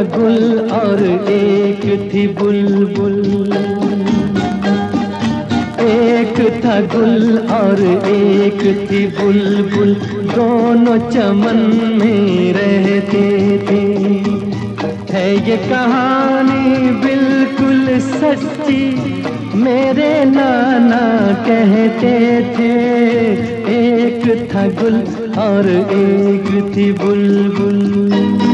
गुल और एक थी बुलबुल। एक था गुल और एक थी बुलबुल दोनों चमन में रहते थे। है ये कहानी बिल्कुल सच्ची, मेरे नाना कहते थे। एक था गुल और एक थी बुलबुल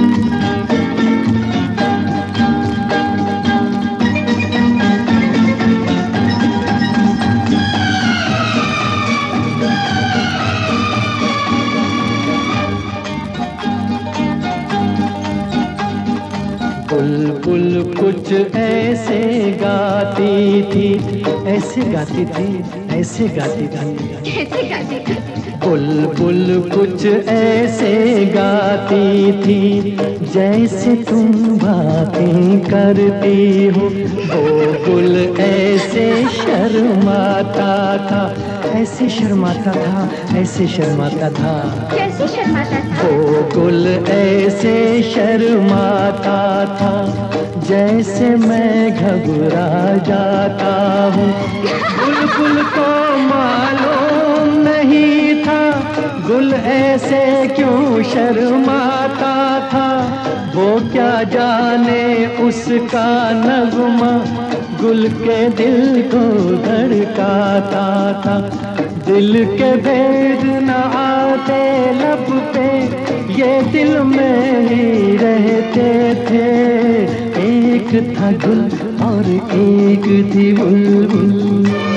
बुलबुल कुछ ऐसे गाती थी ऐसे गाती थी। ऐसे गाती थी कैसे गाती बुलबुल कुछ ऐसे गाती थी जैसे तुम बातें करती हो। वो गुल ऐसे शर्माता था ऐसे शर्माता था ऐसे शर्माता था। कैसे शर्माता था। ऐसे शर्माता था जैसे मैं घबरा जाता हूँ। बुलबुल को मालूम नहीं था। गुल ऐसे क्यों शर्माता था? वो क्या जाने उसका नगमा? गुल के दिल को धड़काता था। दिल के भेद न आते लब पे ये दिल में ही रहते थे। एक था गुल और एक थी बुलबुल।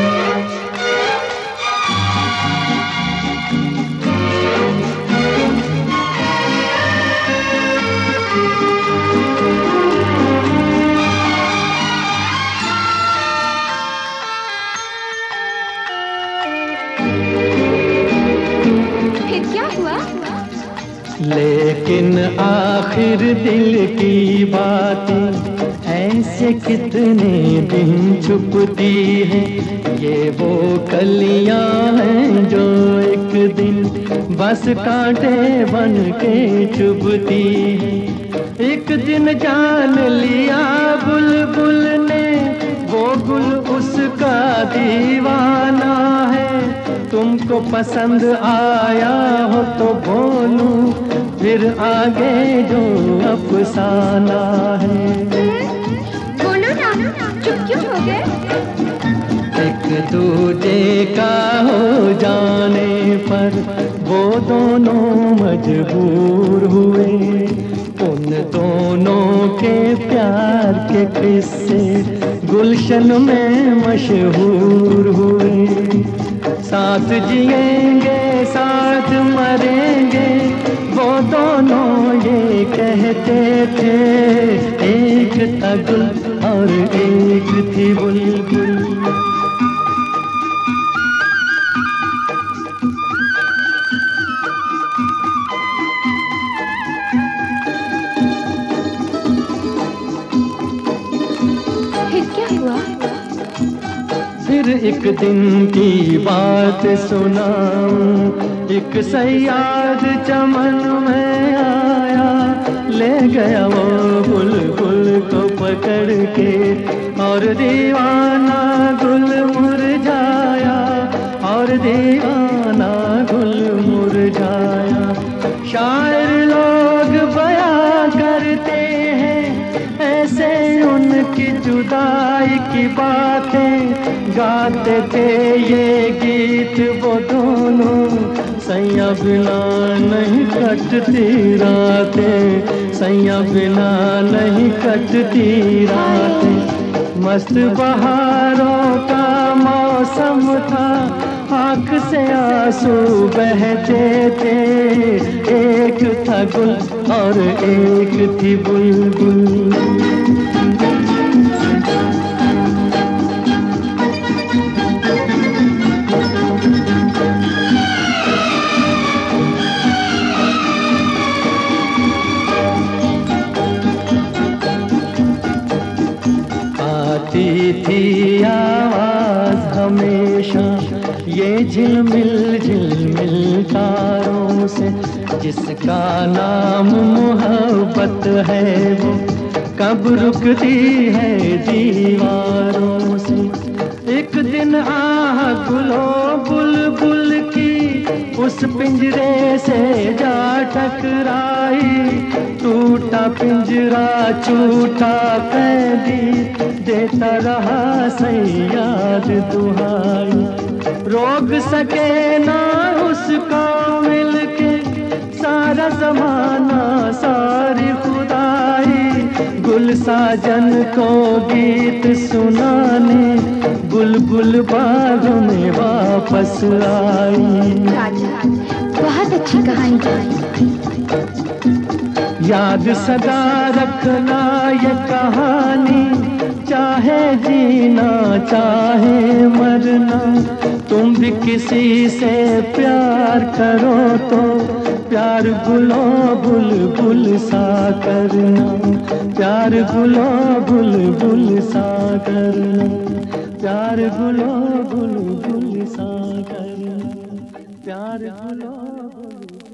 लेकिन आखिर दिल की बात ऐसे कितने दिन छुपती है? ये वो कलियाँ हैं जो एक दिन बस कांटे बन के चुभती एक दिन जान लिया तुमको पसंद आया हो तो बोलूँ फिर आगे जो अफसाना है। बोलो ना चुप क्यों हो गए? एक दूजे का हो जाने पर वो दोनों मजबूर हुए। उन दोनों के प्यार के किस्से गुलशन में मशहूर हुए। साथ जिएँगे, साथ मरेंगे। वो दोनों ये कहते थे, एक था और एक थी बुलबुल। फिर एक दिन की बात सुनाऊं। एक सयाद चमन में आया ले गया जुदाई की बातें गाते थे ये गीत वो दोनों। सैया बिना नहीं कटती रातें, सैया बिना नहीं कटती रातें। मस्त बहारों का मौसम था, आँख से आँसू बहते थे। एक था गुल और एक थी बुलबुल। ये झिलमिल झिलमिल तारों से, जिसका नाम मोहब्बत है वो, कब रुकती है दीवारों से? एक दिन आह गुलो बुलबुल की, उस पिंजरे से जा टकराई। टूटा पिंजरा, छूटा कैदी, देता रहा सैयाद दुहाई। रोक सके ना उसको मिलके सारा जमाना सारी खुदाई। गुल साजन को गीत सुनाने बुलबुल बाग में वापस आई। बहुत अच्छी कहानी। याद सदा रखना ये कहानी चाहे जीना चाहे मरना। भी किसी से प्यार करो तो प्यार गुलो बुल सा करना। प्यार गुलो बुल सा करना। प्यार गुलो बुल सा करना। प्यार गुलो बुलबुल